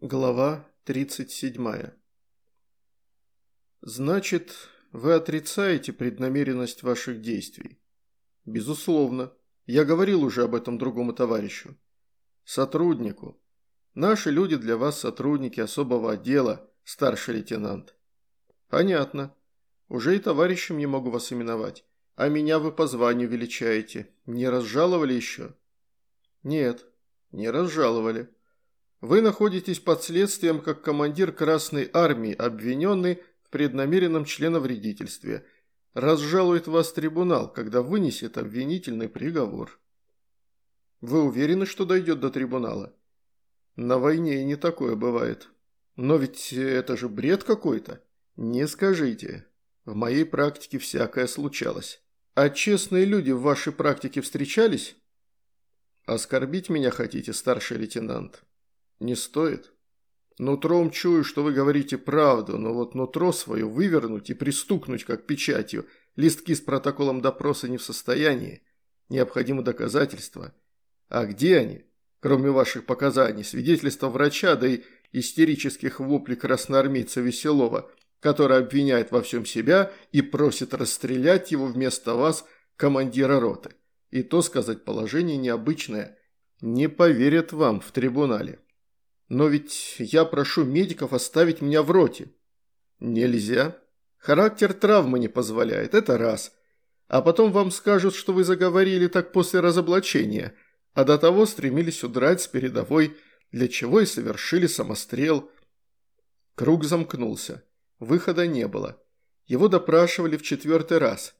Глава 37. Значит, вы отрицаете преднамеренность ваших действий? Безусловно. Я говорил уже об этом другому товарищу. Сотруднику. Наши люди для вас сотрудники особого отдела, старший лейтенант. Понятно. Уже и товарищем не могу вас именовать. А меня вы по званию величаете. Не разжаловали еще? Нет, не разжаловали. Вы находитесь под следствием как командир Красной Армии, обвиненный в преднамеренном членовредительстве. Разжалует вас трибунал, когда вынесет обвинительный приговор. Вы уверены, что дойдет до трибунала? На войне и не такое бывает. Но ведь это же бред какой-то. Не скажите. В моей практике всякое случалось. А честные люди в вашей практике встречались? Оскорбить меня хотите, старший лейтенант? «Не стоит. Нутром чую, что вы говорите правду, но вот нутро свое вывернуть и пристукнуть, как печатью, листки с протоколом допроса не в состоянии. Необходимо доказательства. А где они? Кроме ваших показаний, свидетельства врача, да и истерических воплей красноармейца Веселова, который обвиняет во всем себя и просит расстрелять его вместо вас, командира роты. И то сказать положение необычное. Не поверят вам в трибунале. Но ведь я прошу медиков оставить меня в роте. Нельзя. Характер травмы не позволяет, это раз. А потом вам скажут, что вы заговорили так после разоблачения, а до того стремились удрать с передовой, для чего и совершили самострел. Круг замкнулся. Выхода не было. Его допрашивали в четвертый раз.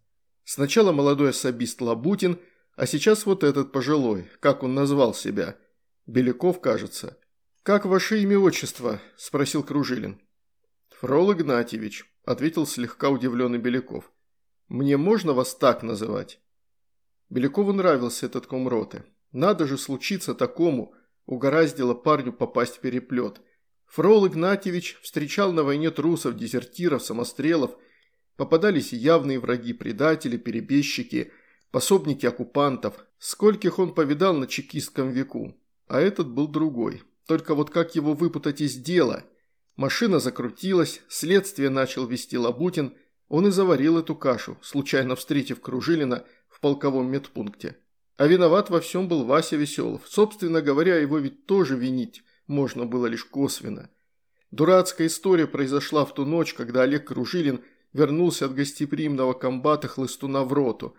Сначала молодой особист Лабутин, а сейчас вот этот пожилой, как он назвал себя. Беляков, кажется. «Как ваше имя-отчество?» – спросил Кружилин. «Фрол Игнатьевич», – ответил слегка удивленный Беляков. «Мне можно вас так называть?» Белякову нравился этот комроты. Надо же случиться такому, угораздило парню попасть в переплет. Фрол Игнатьевич встречал на войне трусов, дезертиров, самострелов. Попадались явные враги, предатели, перебежчики, пособники оккупантов. Скольких он повидал на чекистском веку. А этот был другой, только вот как его выпутать из дела? Машина закрутилась, следствие начал вести Лабутин, он и заварил эту кашу, случайно встретив Кружилина в полковом медпункте. А виноват во всем был Вася Веселов. Собственно говоря, его ведь тоже винить можно было лишь косвенно. Дурацкая история произошла в ту ночь, когда Олег Кружилин вернулся от гостеприимного комбата хлыстуна в роту.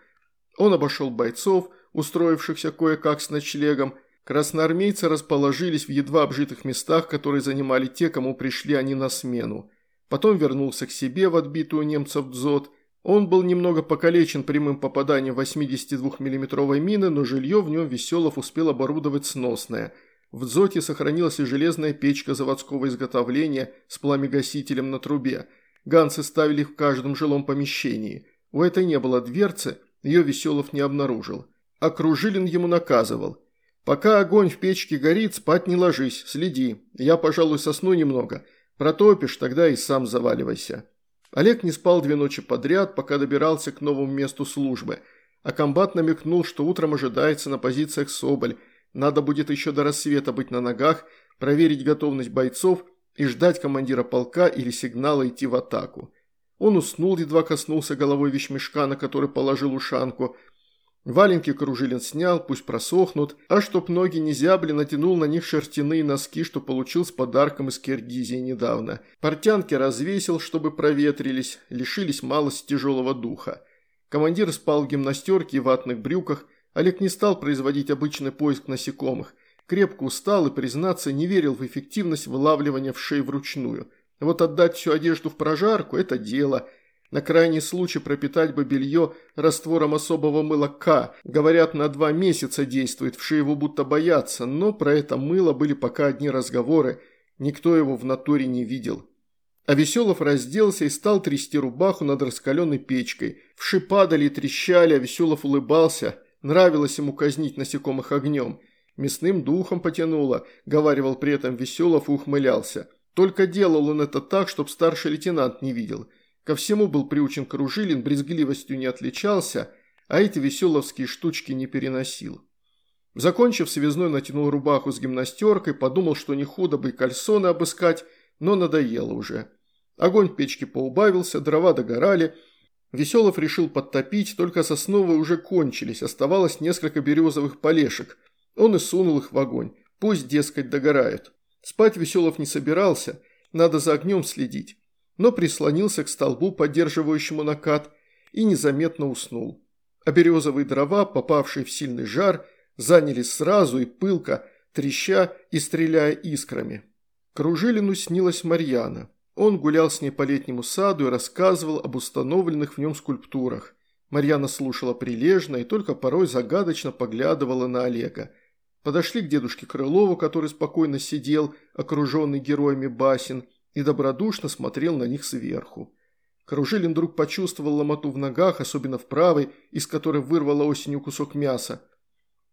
Он обошел бойцов, устроившихся кое-как с ночлегом, Красноармейцы расположились в едва обжитых местах, которые занимали те, кому пришли они на смену. Потом вернулся к себе в отбитую немцев дзот. Он был немного покалечен прямым попаданием 82 миллиметровой мины, но жилье в нем Веселов успел оборудовать сносное. В дзоте сохранилась и железная печка заводского изготовления с пламегасителем на трубе. Ганцы ставили в каждом жилом помещении. У этой не было дверцы, ее Веселов не обнаружил. А Кружилин ему наказывал – Пока огонь в печке горит, спать не ложись, следи. Я, пожалуй, сосну немного. Протопишь, тогда и сам заваливайся». Олег не спал две ночи подряд, пока добирался к новому месту службы. А комбат намекнул, что утром ожидается на позициях Соболь. Надо будет еще до рассвета быть на ногах, проверить готовность бойцов и ждать командира полка или сигнала идти в атаку. Он уснул, едва коснулся головой вещмешка, на который положил ушанку – Валенки Кружилин снял, пусть просохнут, а чтоб ноги не зябли, натянул на них шерстяные носки, что получил с подарком из Киргизии недавно. Портянки развесил, чтобы проветрились, лишились малость тяжелого духа. Командир спал в гимнастерке и ватных брюках, Олег не стал производить обычный поиск насекомых. Крепко устал и, признаться, не верил в эффективность вылавливания в шею вручную. Вот отдать всю одежду в прожарку – это дело – на крайний случай пропитать бы белье раствором особого мыла К. Говорят, на два месяца действует, вши его будто боятся, но про это мыло были пока одни разговоры, никто его в натуре не видел. А Веселов разделся и стал трясти рубаху над раскаленной печкой. Вши падали и трещали, а Веселов улыбался. Нравилось ему казнить насекомых огнем. Мясным духом потянуло, говаривал при этом Веселов и ухмылялся. Только делал он это так, чтоб старший лейтенант не видел – Ко всему был приучен Кружилин, брезгливостью не отличался, а эти веселовские штучки не переносил. Закончив, связной натянул рубаху с гимнастеркой, подумал, что не худо бы и кальсоны обыскать, но надоело уже. Огонь в печке поубавился, дрова догорали. Веселов решил подтопить, только сосновые уже кончились, оставалось несколько березовых полешек. Он и сунул их в огонь. Пусть, дескать, догорают. Спать Веселов не собирался, надо за огнем следить. Но прислонился к столбу, поддерживающему накат, и незаметно уснул. А березовые дрова, попавшие в сильный жар, занялись сразу и пылко, треща и стреляя искрами. Кружилину снилась Марьяна. Он гулял с ней по летнему саду и рассказывал об установленных в нем скульптурах. Марьяна слушала прилежно и только порой загадочно поглядывала на Олега. Подошли к дедушке Крылову, который спокойно сидел, окруженный героями басен, и добродушно смотрел на них сверху. Кружилин вдруг почувствовал ломоту в ногах, особенно в правой, из которой вырвала осенью кусок мяса.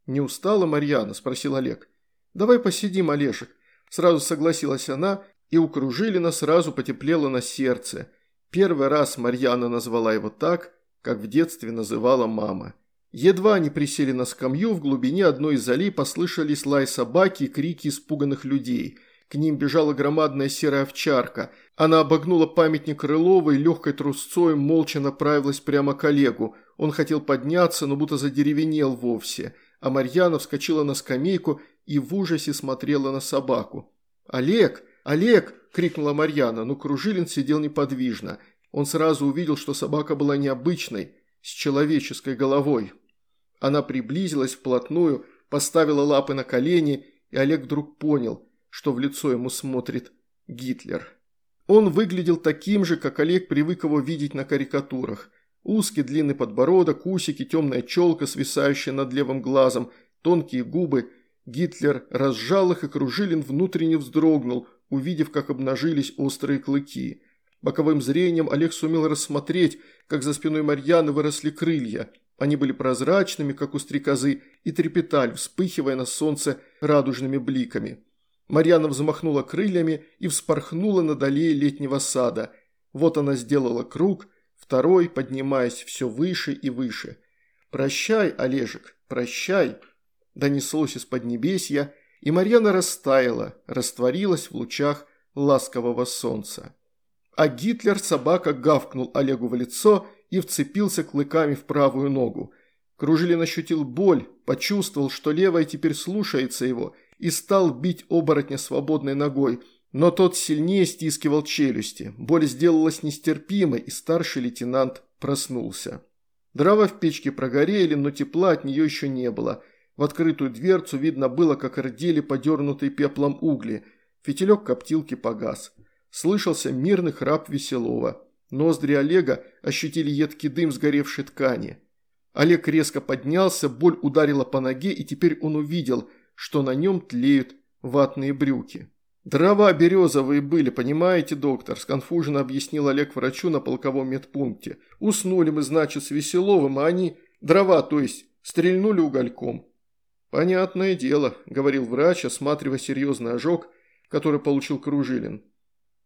«Не устала Марьяна?» – спросил Олег. «Давай посидим, Олежек». Сразу согласилась она, и у Кружилина сразу потеплело на сердце. Первый раз Марьяна назвала его так, как в детстве называла мама. Едва они присели на скамью, в глубине одной из аллей послышались лай собаки и крики испуганных людей. К ним бежала громадная серая овчарка. Она обогнула памятник Крылова и легкой трусцой молча направилась прямо к Олегу. Он хотел подняться, но будто задеревенел вовсе. А Марьяна вскочила на скамейку и в ужасе смотрела на собаку. «Олег! Олег!» – крикнула Марьяна, но Кружилин сидел неподвижно. Он сразу увидел, что собака была необычной, с человеческой головой. Она приблизилась вплотную, поставила лапы на колени, и Олег вдруг понял, что в лицо ему смотрит Гитлер. Он выглядел таким же, как Олег привык его видеть на карикатурах. Узкий длинный подбородок, усики, темная челка, свисающая над левым глазом, тонкие губы. Гитлер разжал их, и Кружилин внутренне вздрогнул, увидев, как обнажились острые клыки. Боковым зрением Олег сумел рассмотреть, как за спиной Марьяны выросли крылья – они были прозрачными, как у стрекозы, и трепетали, вспыхивая на солнце радужными бликами. Марьяна взмахнула крыльями и вспорхнула над аллеей летнего сада. Вот она сделала круг, второй, поднимаясь все выше и выше. «Прощай, Олежек, прощай!» Донеслось из поднебесья, и Марьяна растаяла, растворилась в лучах ласкового солнца. А Гитлер собака гавкнул Олегу в лицо и вцепился клыками в правую ногу. Кружилин ощутил боль, почувствовал, что левая теперь слушается его, и стал бить оборотня свободной ногой, но тот сильнее стискивал челюсти. Боль сделалась нестерпимой, и старший лейтенант проснулся. Дрова в печке прогорели, но тепла от нее еще не было. В открытую дверцу видно было, как рдели подернутые пеплом угли. Фитилек коптилки погас. Слышался мирный храп Веселова. Ноздри Олега ощутили едкий дым сгоревшей ткани. Олег резко поднялся, боль ударила по ноге, и теперь он увидел, что на нем тлеют ватные брюки. «Дрова березовые были, понимаете, доктор?» – сконфуженно объяснил Олег врачу на полковом медпункте. «Уснули мы, значит, с Веселовым, а они, дрова, то есть, стрельнули угольком». «Понятное дело», – говорил врач, осматривая серьезный ожог, который получил Кружилин.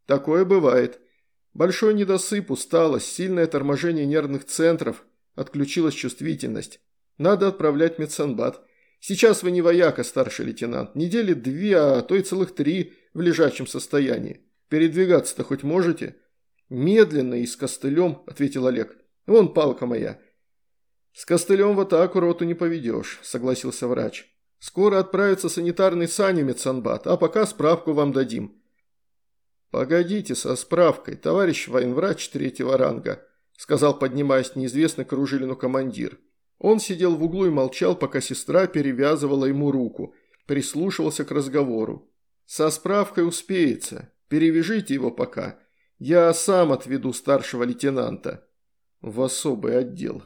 «Такое бывает. Большой недосып, усталость, сильное торможение нервных центров, отключилась чувствительность. Надо отправлять медсанбат. Сейчас вы не вояка, старший лейтенант. Недели две, а то и целых три в лежачем состоянии. Передвигаться-то хоть можете? Медленно и с костылем, ответил Олег. Вон палка моя. С костылем в атаку роту не поведешь, согласился врач. Скоро отправится санитарный сани медсанбат, а пока справку вам дадим. «Погодите со справкой, товарищ военврач третьего ранга», сказал, поднимаясь неизвестный Кружилину командир. Он сидел в углу и молчал, пока сестра перевязывала ему руку, прислушивался к разговору. «Со справкой успеется. Перевяжите его пока. Я сам отведу старшего лейтенанта в особый отдел».